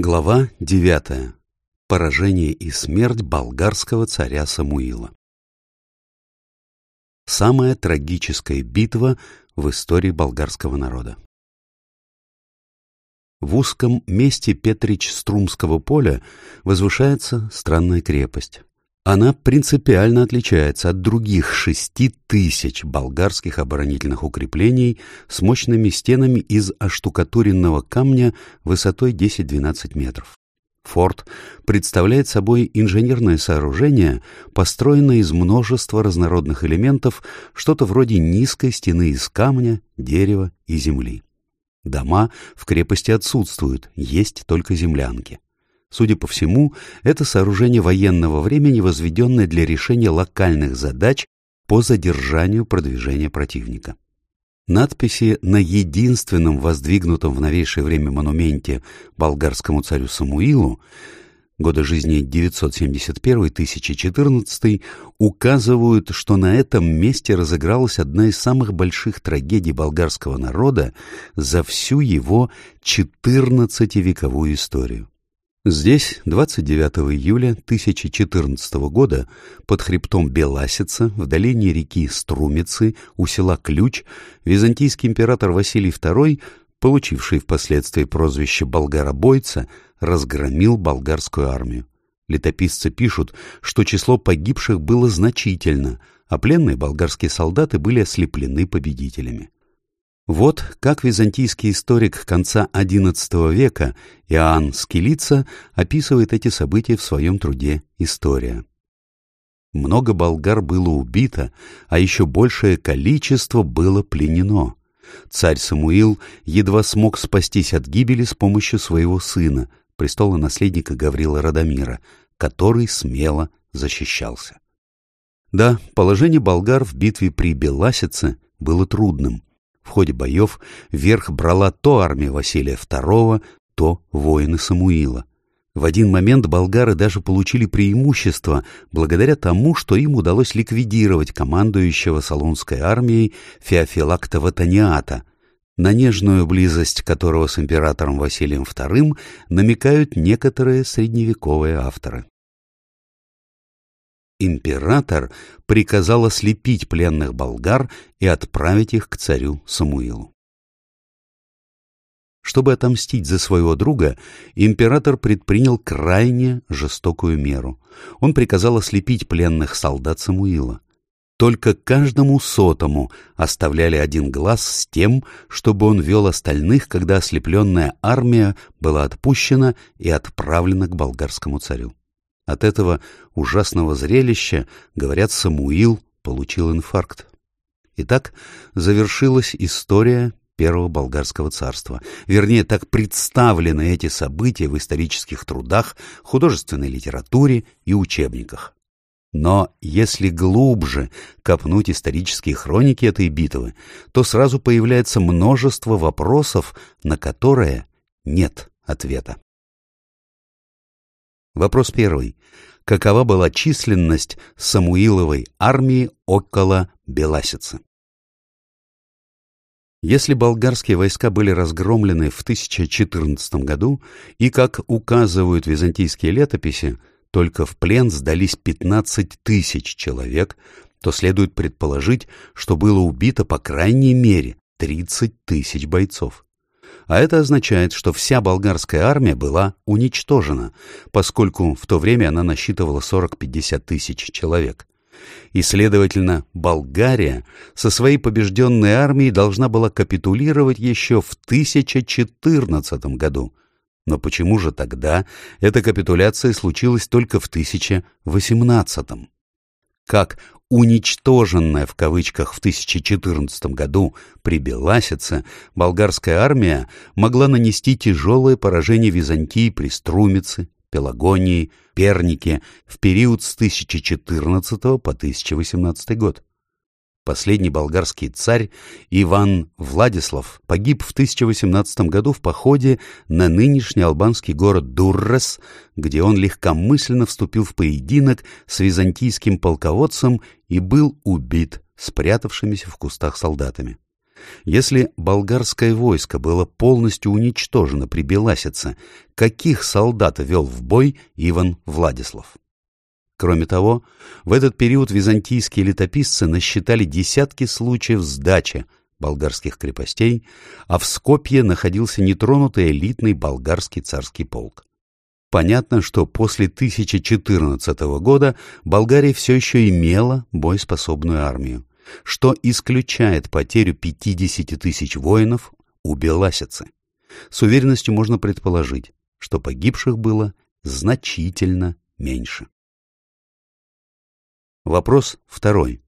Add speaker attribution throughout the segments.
Speaker 1: Глава 9. Поражение и смерть болгарского царя Самуила. Самая трагическая битва в истории болгарского народа. В узком месте Петрич-Струмского поля возвышается странная крепость. Она принципиально отличается от других шести тысяч болгарских оборонительных укреплений с мощными стенами из оштукатуренного камня высотой 10-12 метров. Форт представляет собой инженерное сооружение, построенное из множества разнородных элементов, что-то вроде низкой стены из камня, дерева и земли. Дома в крепости отсутствуют, есть только землянки. Судя по всему, это сооружение военного времени, возведенное для решения локальных задач по задержанию продвижения противника. Надписи на единственном воздвигнутом в новейшее время монументе болгарскому царю Самуилу года жизни 971-1014 указывают, что на этом месте разыгралась одна из самых больших трагедий болгарского народа за всю его 14-вековую историю. Здесь 29 июля 1014 года под хребтом Беласица в долине реки Струмицы у села Ключ византийский император Василий II, получивший впоследствии прозвище «болгаробойца», разгромил болгарскую армию. Летописцы пишут, что число погибших было значительно, а пленные болгарские солдаты были ослеплены победителями. Вот как византийский историк конца XI века Иоанн Скилица описывает эти события в своем труде «История». Много болгар было убито, а еще большее количество было пленено. Царь Самуил едва смог спастись от гибели с помощью своего сына, престола наследника Гаврила Радомира, который смело защищался. Да, положение болгар в битве при Беласице было трудным. В ходе боев верх брала то армия Василия II, то воины Самуила. В один момент болгары даже получили преимущество благодаря тому, что им удалось ликвидировать командующего Салонской армией Феофилакта Ватаниата, на нежную близость которого с императором Василием II намекают некоторые средневековые авторы император приказал ослепить пленных болгар и отправить их к царю Самуилу. Чтобы отомстить за своего друга, император предпринял крайне жестокую меру. Он приказал ослепить пленных солдат Самуила. Только каждому сотому оставляли один глаз с тем, чтобы он вел остальных, когда ослепленная армия была отпущена и отправлена к болгарскому царю. От этого ужасного зрелища, говорят, Самуил получил инфаркт. Итак, завершилась история Первого Болгарского царства. Вернее, так представлены эти события в исторических трудах, художественной литературе и учебниках. Но если глубже копнуть исторические хроники этой битвы, то сразу появляется множество вопросов, на которые нет ответа. Вопрос первый. Какова была численность Самуиловой армии около Беласицы? Если болгарские войска были разгромлены в 1014 году, и, как указывают византийские летописи, только в плен сдались 15 тысяч человек, то следует предположить, что было убито по крайней мере 30 тысяч бойцов а это означает, что вся болгарская армия была уничтожена, поскольку в то время она насчитывала 40-50 тысяч человек. И, следовательно, Болгария со своей побежденной армией должна была капитулировать еще в 1014 году. Но почему же тогда эта капитуляция случилась только в 1018? Как уничтоженная в кавычках в 1014 году при Беласице, болгарская армия могла нанести тяжелое поражение Византии при Струмице, Пелагонии, Пернике в период с 1014 по 1018 год. Последний болгарский царь Иван Владислав погиб в 1018 году в походе на нынешний албанский город Дуррес, где он легкомысленно вступил в поединок с византийским полководцем и был убит спрятавшимися в кустах солдатами. Если болгарское войско было полностью уничтожено при Беласице, каких солдат вел в бой Иван Владислав? Кроме того, в этот период византийские летописцы насчитали десятки случаев сдачи болгарских крепостей, а в Скопье находился нетронутый элитный болгарский царский полк. Понятно, что после 1014 года Болгария все еще имела боеспособную армию, что исключает потерю 50 тысяч воинов у Беласицы. С уверенностью можно предположить, что погибших было значительно меньше. Вопрос второй.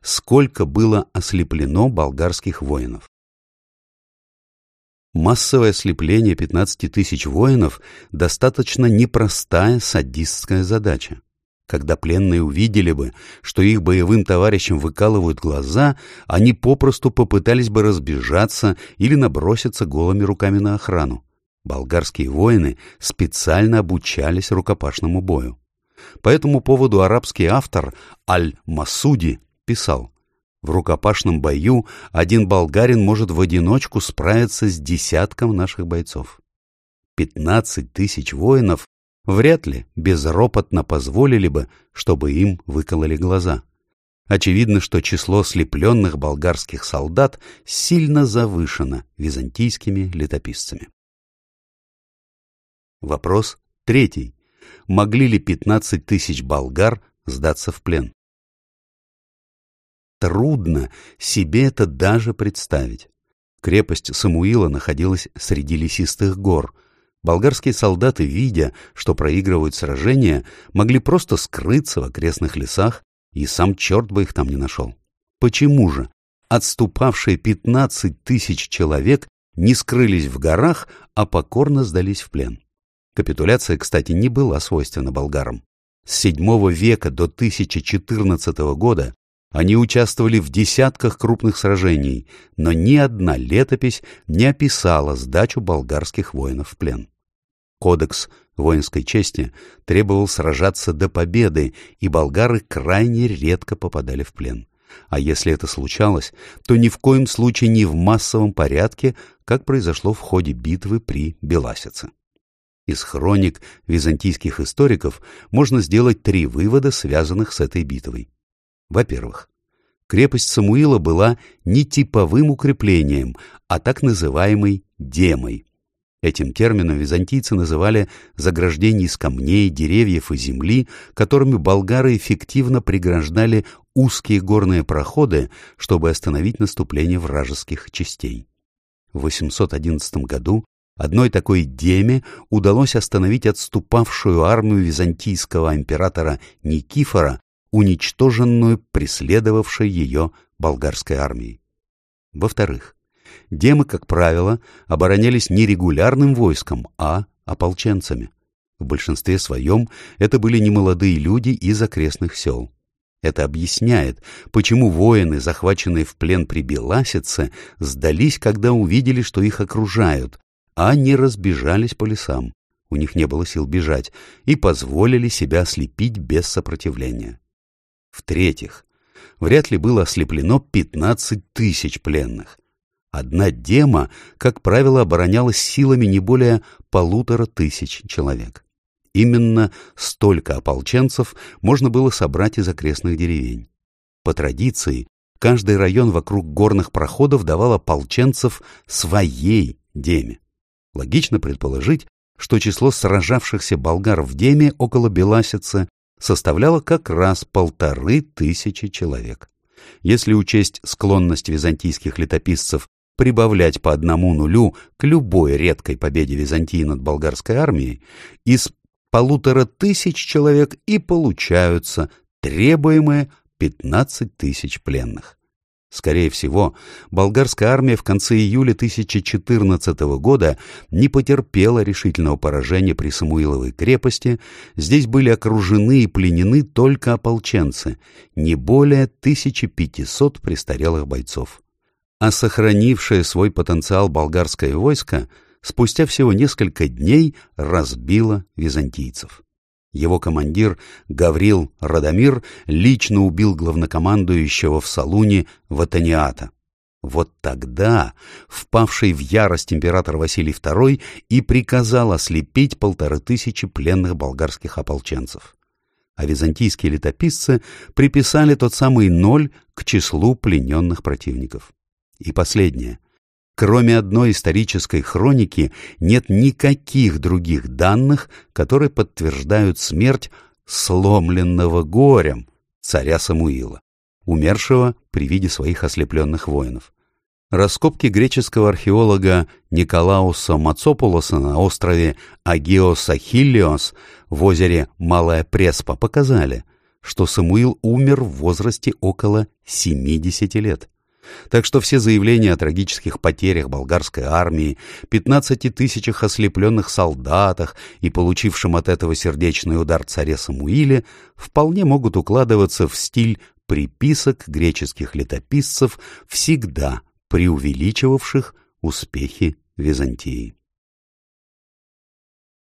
Speaker 1: Сколько было ослеплено болгарских воинов? Массовое ослепление 15 тысяч воинов – достаточно непростая садистская задача. Когда пленные увидели бы, что их боевым товарищам выкалывают глаза, они попросту попытались бы разбежаться или наброситься голыми руками на охрану. Болгарские воины специально обучались рукопашному бою. По этому поводу арабский автор Аль-Масуди писал в рукопашном бою один болгарин может в одиночку справиться с десятком наших бойцов. Пятнадцать тысяч воинов вряд ли безропотно позволили бы, чтобы им выкололи глаза. Очевидно, что число слепленных болгарских солдат сильно завышено византийскими летописцами. Вопрос третий. Могли ли 15 тысяч болгар сдаться в плен? Трудно себе это даже представить. Крепость Самуила находилась среди лесистых гор. Болгарские солдаты, видя, что проигрывают сражения, могли просто скрыться в окрестных лесах, и сам черт бы их там не нашел. Почему же отступавшие пятнадцать тысяч человек не скрылись в горах, а покорно сдались в плен? Капитуляция, кстати, не была свойственна болгарам. С VII века до 1014 года они участвовали в десятках крупных сражений, но ни одна летопись не описала сдачу болгарских воинов в плен. Кодекс воинской чести требовал сражаться до победы, и болгары крайне редко попадали в плен. А если это случалось, то ни в коем случае не в массовом порядке, как произошло в ходе битвы при Беласице. Из хроник византийских историков можно сделать три вывода, связанных с этой битвой. Во-первых, крепость Самуила была не типовым укреплением, а так называемой демой. Этим термином византийцы называли заграждение из камней, деревьев и земли, которыми болгары эффективно преграждали узкие горные проходы, чтобы остановить наступление вражеских частей. В 811 году одной такой деме удалось остановить отступавшую армию византийского императора Никифора уничтоженную преследовавшей ее болгарской армией. Во-вторых, демы, как правило, оборонялись не регулярным войском, а ополченцами. В большинстве своем это были немолодые люди из окрестных сел. Это объясняет, почему воины, захваченные в плен при Беласице, сдались, когда увидели, что их окружают, а не разбежались по лесам. У них не было сил бежать, и позволили себя ослепить без сопротивления. В-третьих, вряд ли было ослеплено 15 тысяч пленных. Одна дема, как правило, оборонялась силами не более полутора тысяч человек. Именно столько ополченцев можно было собрать из окрестных деревень. По традиции, каждый район вокруг горных проходов давал ополченцев своей деме. Логично предположить, что число сражавшихся болгар в деме около Беласицы составляло как раз полторы тысячи человек. Если учесть склонность византийских летописцев прибавлять по одному нулю к любой редкой победе Византии над болгарской армией, из полутора тысяч человек и получаются требуемые 15 тысяч пленных. Скорее всего, болгарская армия в конце июля 1014 года не потерпела решительного поражения при Самуиловой крепости, здесь были окружены и пленены только ополченцы, не более 1500 престарелых бойцов. А сохранившее свой потенциал болгарское войско спустя всего несколько дней разбило византийцев. Его командир Гаврил Радомир лично убил главнокомандующего в Салуне Ватаниата. Вот тогда впавший в ярость император Василий II и приказал ослепить полторы тысячи пленных болгарских ополченцев. А византийские летописцы приписали тот самый ноль к числу плененных противников. И последнее. Кроме одной исторической хроники нет никаких других данных, которые подтверждают смерть сломленного горем царя Самуила умершего при виде своих ослепленных воинов. Раскопки греческого археолога Николауса Мацополоса на острове Агиос-Ахиллиос в озере Малая Преспа показали, что Самуил умер в возрасте около 70 лет. Так что все заявления о трагических потерях болгарской армии, 15 тысячах ослепленных солдатах и получившем от этого сердечный удар царе Самуиле вполне могут укладываться в стиль приписок греческих летописцев, всегда преувеличивавших успехи Византии.